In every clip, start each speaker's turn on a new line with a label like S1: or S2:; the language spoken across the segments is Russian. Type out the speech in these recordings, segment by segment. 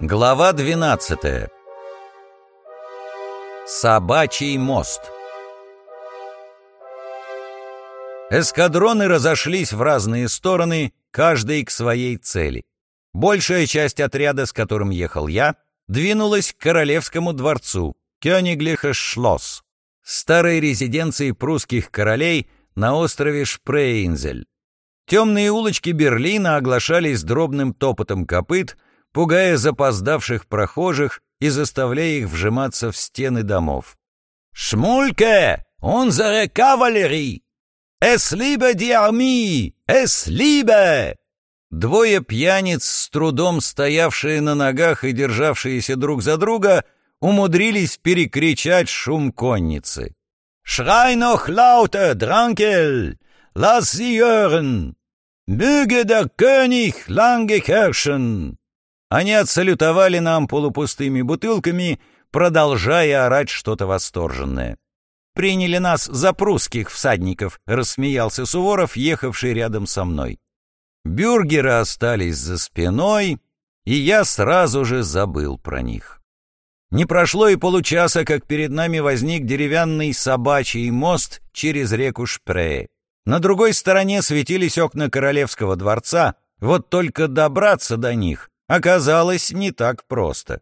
S1: Глава 12. Собачий мост. Эскадроны разошлись в разные стороны, каждый к своей цели. Большая часть отряда, с которым ехал я, двинулась к королевскому дворцу, Кёниглиха-Шлосс, старой резиденции прусских королей на острове Шпрейнзель. Темные улочки Берлина оглашались дробным топотом копыт, пугая запоздавших прохожих и заставляя их вжиматься в стены домов. «Шмульке! Unsere кавалерий! Es liebe die Armee! Es liebe!» Двое пьяниц, с трудом стоявшие на ногах и державшиеся друг за друга, умудрились перекричать шум конницы. «Schrei noch lauter, Drankel! Lass sie hören! Möge der König lange herrschen!» Они отсалютовали нам полупустыми бутылками, продолжая орать что-то восторженное. «Приняли нас за прусских всадников», — рассмеялся Суворов, ехавший рядом со мной. Бюргеры остались за спиной, и я сразу же забыл про них. Не прошло и получаса, как перед нами возник деревянный собачий мост через реку Шпрее. На другой стороне светились окна королевского дворца, вот только добраться до них оказалось не так просто.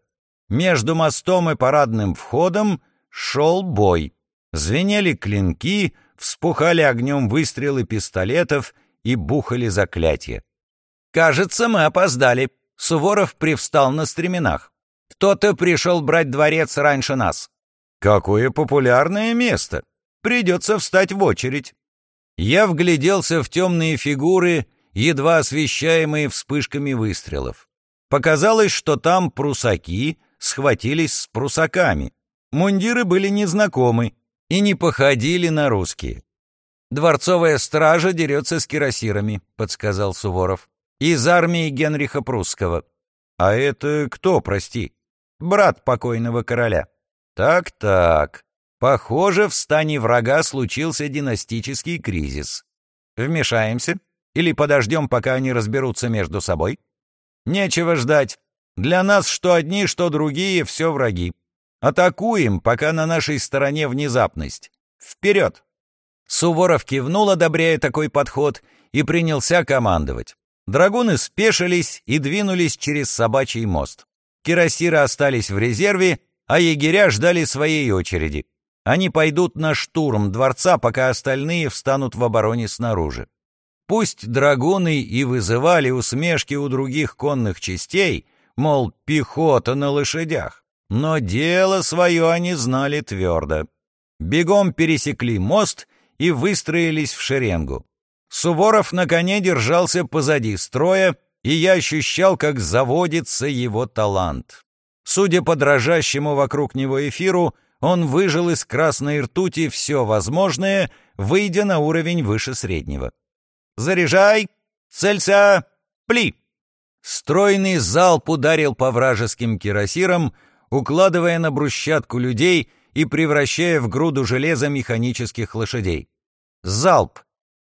S1: Между мостом и парадным входом шел бой. Звенели клинки, вспухали огнем выстрелы пистолетов и бухали заклятия. «Кажется, мы опоздали», — Суворов привстал на стременах. «Кто-то пришел брать дворец раньше нас». «Какое популярное место! Придется встать в очередь». Я вгляделся в темные фигуры, едва освещаемые вспышками выстрелов. Показалось, что там прусаки схватились с прусаками. Мундиры были незнакомы и не походили на русские. «Дворцовая стража дерется с кирасирами», — подсказал Суворов. «Из армии Генриха Прусского». «А это кто, прости?» «Брат покойного короля». «Так-так. Похоже, в стане врага случился династический кризис. Вмешаемся? Или подождем, пока они разберутся между собой?» Нечего ждать. Для нас что одни, что другие — все враги. Атакуем, пока на нашей стороне внезапность. Вперед!» Суворов кивнул, одобряя такой подход, и принялся командовать. Драгуны спешились и двинулись через собачий мост. Кирасиры остались в резерве, а егеря ждали своей очереди. Они пойдут на штурм дворца, пока остальные встанут в обороне снаружи. Пусть драгуны и вызывали усмешки у других конных частей, мол, пехота на лошадях, но дело свое они знали твердо. Бегом пересекли мост и выстроились в шеренгу. Суворов на коне держался позади строя, и я ощущал, как заводится его талант. Судя по дрожащему вокруг него эфиру, он выжил из красной ртути все возможное, выйдя на уровень выше среднего. Заряжай! Целься! Пли!» Стройный залп ударил по вражеским кирасирам, укладывая на брусчатку людей и превращая в груду железа механических лошадей. Залп!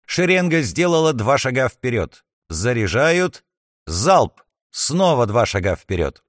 S1: Шеренга сделала два шага вперед. Заряжают. Залп! Снова два шага вперед.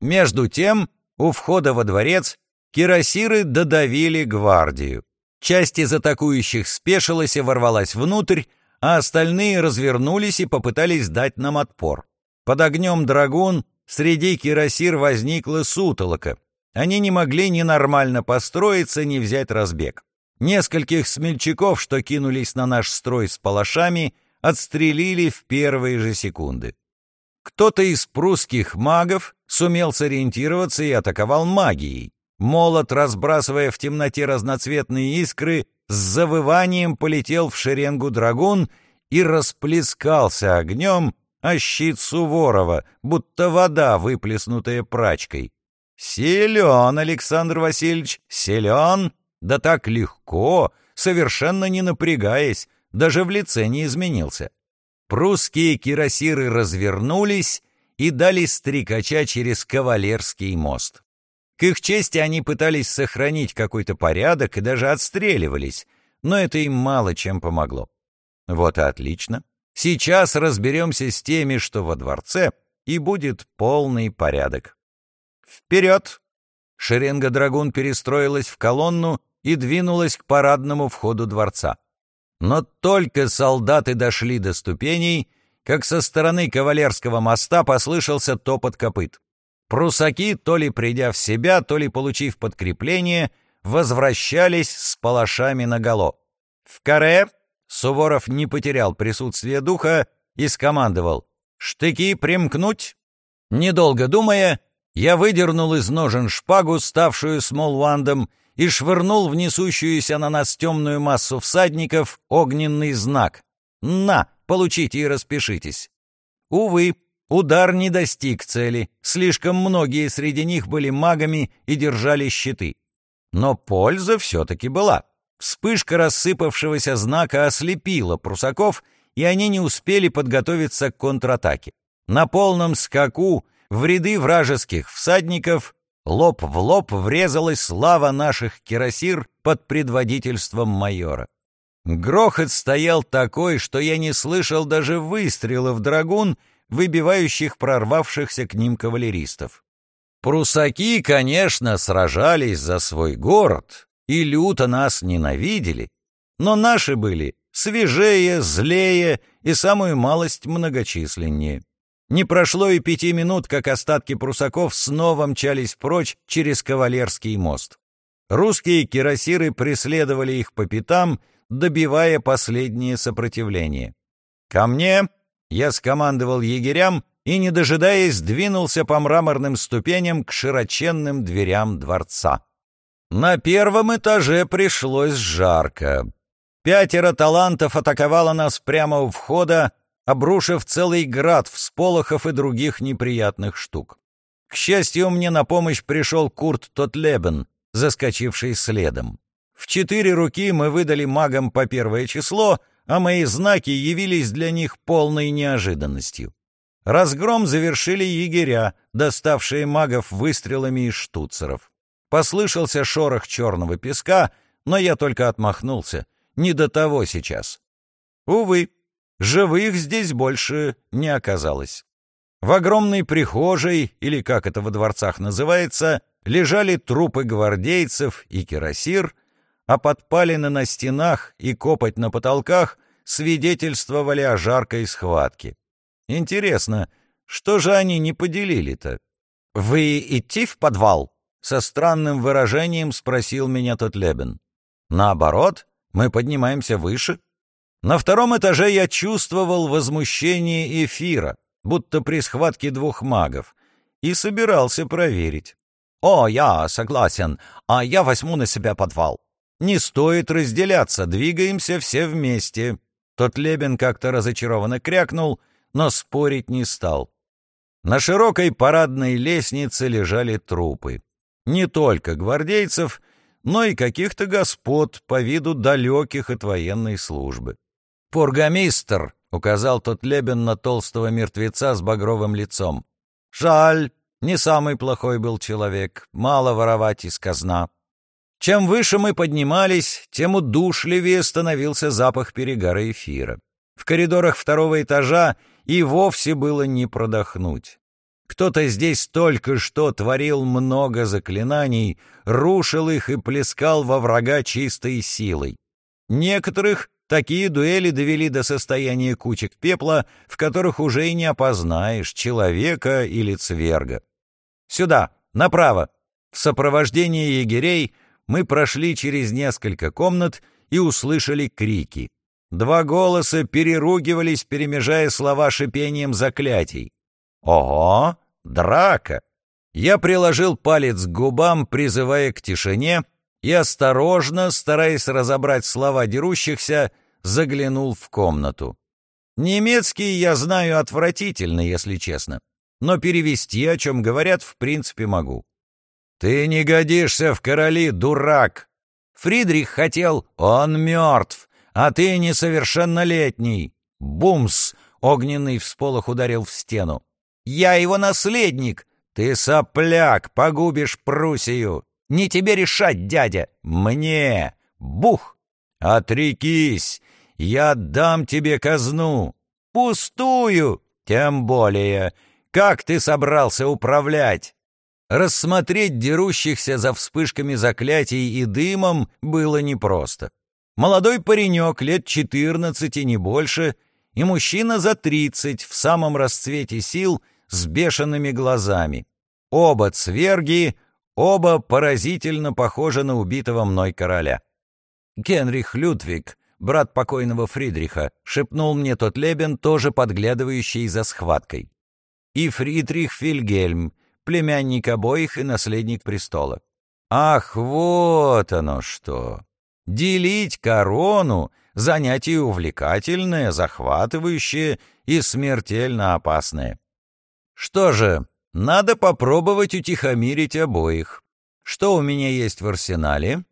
S1: Между тем, у входа во дворец кирасиры додавили гвардию. Часть из атакующих спешилась и ворвалась внутрь, а остальные развернулись и попытались дать нам отпор. Под огнем драгун среди кирасир возникла сутолока. Они не могли ни нормально построиться, ни взять разбег. Нескольких смельчаков, что кинулись на наш строй с палашами, отстрелили в первые же секунды. Кто-то из прусских магов сумел сориентироваться и атаковал магией. Молот, разбрасывая в темноте разноцветные искры, с завыванием полетел в шеренгу драгун и расплескался огнем о щит Суворова, будто вода, выплеснутая прачкой. Силен, Александр Васильевич, силен, да так легко, совершенно не напрягаясь, даже в лице не изменился. Прусские кирасиры развернулись и дали стрекача через Кавалерский мост. К их чести они пытались сохранить какой-то порядок и даже отстреливались, но это им мало чем помогло. Вот и отлично. Сейчас разберемся с теми, что во дворце, и будет полный порядок. Вперед!» Шеренга драгун перестроилась в колонну и двинулась к парадному входу дворца. Но только солдаты дошли до ступеней, как со стороны кавалерского моста послышался топот копыт. Прусаки, то ли придя в себя, то ли получив подкрепление, возвращались с палашами наголо. В каре Суворов не потерял присутствие духа и скомандовал «Штыки примкнуть!». Недолго думая, я выдернул из ножен шпагу, ставшую смолвандом, и швырнул в несущуюся на нас темную массу всадников огненный знак. «На, получите и распишитесь». Увы, удар не достиг цели, слишком многие среди них были магами и держали щиты. Но польза все-таки была. Вспышка рассыпавшегося знака ослепила прусаков, и они не успели подготовиться к контратаке. На полном скаку в ряды вражеских всадников лоб в лоб врезалась слава наших кирасир под предводительством майора. Грохот стоял такой, что я не слышал даже выстрелов драгун, выбивающих прорвавшихся к ним кавалеристов. Прусаки, конечно, сражались за свой город и люто нас ненавидели, но наши были свежее, злее и самую малость многочисленнее. Не прошло и пяти минут, как остатки прусаков снова мчались прочь через Кавалерский мост. Русские кирасиры преследовали их по пятам, добивая последнее сопротивление. «Ко мне!» — я скомандовал егерям и, не дожидаясь, двинулся по мраморным ступеням к широченным дверям дворца. На первом этаже пришлось жарко. Пятеро талантов атаковало нас прямо у входа, обрушив целый град всполохов и других неприятных штук. К счастью, мне на помощь пришел Курт Тотлебен, заскочивший следом. В четыре руки мы выдали магам по первое число, а мои знаки явились для них полной неожиданностью. Разгром завершили егеря, доставшие магов выстрелами из штуцеров. Послышался шорох черного песка, но я только отмахнулся. Не до того сейчас. Увы, Живых здесь больше не оказалось. В огромной прихожей, или как это во дворцах называется, лежали трупы гвардейцев и кирасир, а подпалины на стенах и копоть на потолках свидетельствовали о жаркой схватке. Интересно, что же они не поделили-то? «Вы идти в подвал?» — со странным выражением спросил меня тот Лебен. «Наоборот, мы поднимаемся выше, на втором этаже я чувствовал возмущение эфира, будто при схватке двух магов, и собирался проверить. «О, я согласен, а я возьму на себя подвал». «Не стоит разделяться, двигаемся все вместе». Тот Лебен как-то разочарованно крякнул, но спорить не стал. На широкой парадной лестнице лежали трупы. Не только гвардейцев, но и каких-то господ по виду далеких от военной службы. «Пургомистр!» — указал тот Лебен на толстого мертвеца с багровым лицом. «Жаль, не самый плохой был человек, мало воровать из казна». Чем выше мы поднимались, тем удушливее становился запах перегара эфира. В коридорах второго этажа и вовсе было не продохнуть. Кто-то здесь только что творил много заклинаний, рушил их и плескал во врага чистой силой. Некоторых Такие дуэли довели до состояния кучек пепла, в которых уже и не опознаешь, человека или цверга. «Сюда, направо!» В сопровождении егерей мы прошли через несколько комнат и услышали крики. Два голоса переругивались, перемежая слова шипением заклятий. «Ого! Драка!» Я приложил палец к губам, призывая к тишине, и осторожно, стараясь разобрать слова дерущихся, заглянул в комнату. Немецкий я знаю отвратительно, если честно, но перевести, о чем говорят, в принципе могу. «Ты не годишься в короли, дурак!» Фридрих хотел, он мертв, а ты несовершеннолетний. Бумс! Огненный всполох ударил в стену. «Я его наследник!» «Ты сопляк, погубишь Пруссию!» «Не тебе решать, дядя!» «Мне!» «Бух!» «Отрекись! Я дам тебе казну!» «Пустую!» «Тем более! Как ты собрался управлять?» Рассмотреть дерущихся за вспышками заклятий и дымом было непросто. Молодой паренек лет четырнадцати, не больше, и мужчина за тридцать, в самом расцвете сил, с бешеными глазами. Оба цверги, оба поразительно похожи на убитого мной короля. Генрих Людвиг, брат покойного Фридриха, шепнул мне тот Лебен, тоже подглядывающий за схваткой. И Фридрих Фильгельм, племянник обоих и наследник престола. Ах, вот оно что! Делить корону — занятие увлекательное, захватывающее и смертельно опасное. Что же, надо попробовать утихомирить обоих. Что у меня есть в арсенале?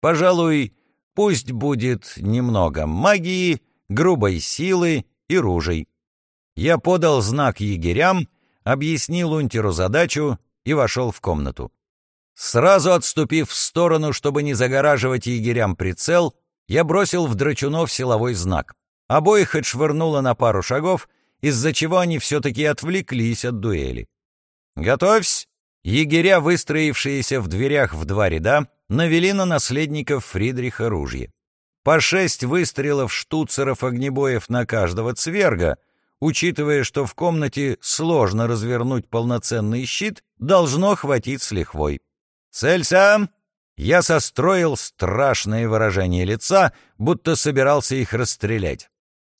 S1: Пожалуй, пусть будет немного магии, грубой силы и ружей. Я подал знак егерям, объяснил унтеру задачу и вошел в комнату. Сразу отступив в сторону, чтобы не загораживать егерям прицел, я бросил в драчунов силовой знак. Обоих отшвырнуло на пару шагов, из-за чего они все-таки отвлеклись от дуэли. «Готовься!» Егеря, выстроившиеся в дверях в два ряда, навели на наследников Фридриха ружье. По шесть выстрелов штуцеров-огнебоев на каждого цверга, учитывая, что в комнате сложно развернуть полноценный щит, должно хватить с лихвой. «Целься!» Я состроил страшное выражение лица, будто собирался их расстрелять.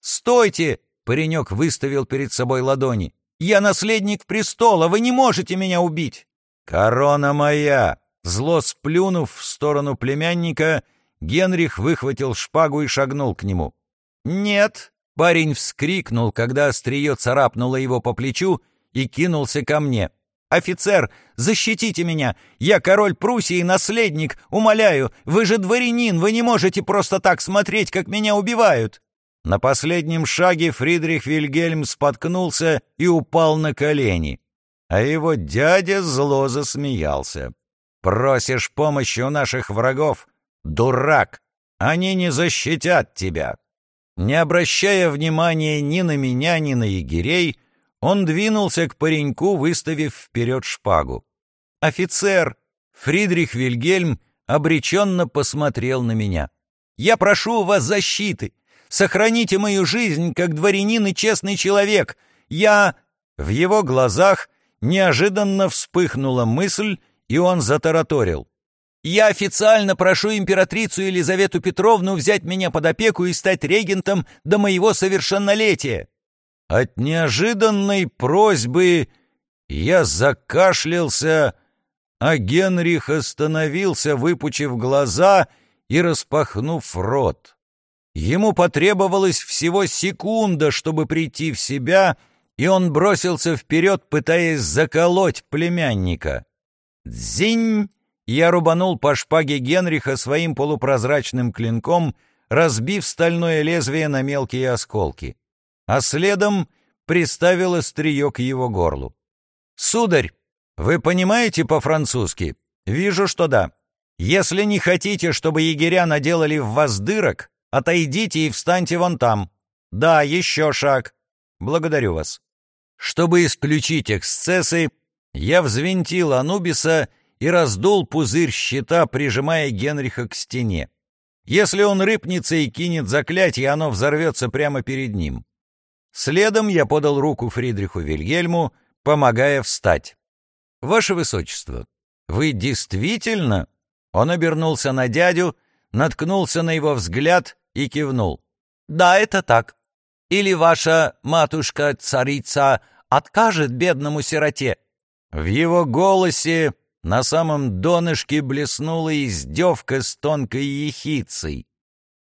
S1: «Стойте!» — паренек выставил перед собой ладони. «Я наследник престола, вы не можете меня убить!» «Корона моя!» Зло сплюнув в сторону племянника, Генрих выхватил шпагу и шагнул к нему. «Нет!» — парень вскрикнул, когда острие царапнуло его по плечу и кинулся ко мне. «Офицер, защитите меня! Я король Пруссии, наследник! Умоляю, вы же дворянин, вы не можете просто так смотреть, как меня убивают!» На последнем шаге Фридрих Вильгельм споткнулся и упал на колени, а его дядя зло засмеялся. «Просишь помощи у наших врагов? Дурак! Они не защитят тебя!» Не обращая внимания ни на меня, ни на егерей, он двинулся к пареньку, выставив вперед шпагу. «Офицер!» Фридрих Вильгельм обреченно посмотрел на меня. «Я прошу у вас защиты! Сохраните мою жизнь, как дворянин и честный человек! Я...» В его глазах неожиданно вспыхнула мысль, и он затараторил. «Я официально прошу императрицу Елизавету Петровну взять меня под опеку и стать регентом до моего совершеннолетия. От неожиданной просьбы я закашлялся, а Генрих остановился, выпучив глаза и распахнув рот. Ему потребовалось всего секунда, чтобы прийти в себя, и он бросился вперед, пытаясь заколоть племянника. «Дзинь!» Я рубанул по шпаге Генриха своим полупрозрачным клинком, разбив стальное лезвие на мелкие осколки а следом приставил острие к его горлу. «Сударь, вы понимаете по-французски? Вижу, что да. Если не хотите, чтобы егеря наделали в вас дырок, отойдите и встаньте вон там. Да, еще шаг. Благодарю вас». Чтобы исключить эксцессы, я взвинтил Анубиса и раздул пузырь щита, прижимая Генриха к стене. Если он рыпнется и кинет заклятие, оно взорвется прямо перед ним. Следом я подал руку Фридриху Вильгельму, помогая встать. «Ваше Высочество, вы действительно...» Он обернулся на дядю, наткнулся на его взгляд и кивнул. «Да, это так. Или ваша матушка-царица откажет бедному сироте?» В его голосе на самом донышке блеснула издевка с тонкой ехицей.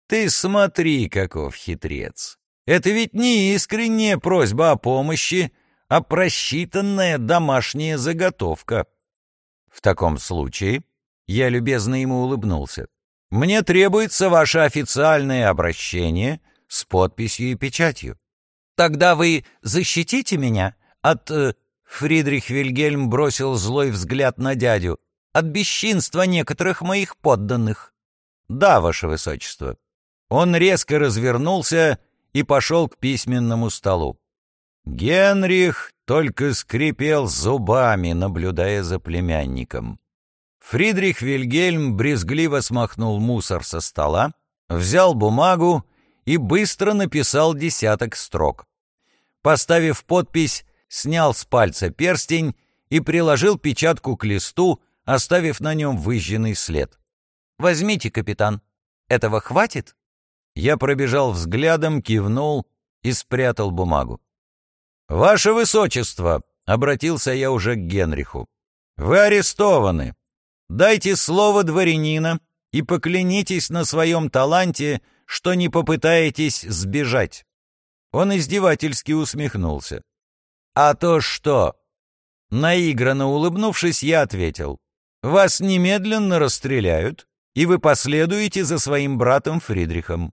S1: «Ты смотри, каков хитрец! Это ведь не искренняя просьба о помощи, а просчитанная домашняя заготовка. В таком случае я любезно ему улыбнулся. Мне требуется ваше официальное обращение с подписью и печатью. Тогда вы защитите меня от... Фридрих Вильгельм бросил злой взгляд на дядю. От бесчинства некоторых моих подданных. Да, ваше высочество. Он резко развернулся и пошел к письменному столу. Генрих только скрипел зубами, наблюдая за племянником. Фридрих Вильгельм брезгливо смахнул мусор со стола, взял бумагу и быстро написал десяток строк. Поставив подпись, снял с пальца перстень и приложил печатку к листу, оставив на нем выжженный след. «Возьмите, капитан. Этого хватит?» Я пробежал взглядом, кивнул и спрятал бумагу. «Ваше Высочество!» — обратился я уже к Генриху. «Вы арестованы. Дайте слово дворянина и поклянитесь на своем таланте, что не попытаетесь сбежать». Он издевательски усмехнулся. «А то что?» Наигранно улыбнувшись, я ответил. «Вас немедленно расстреляют, и вы последуете за своим братом Фридрихом.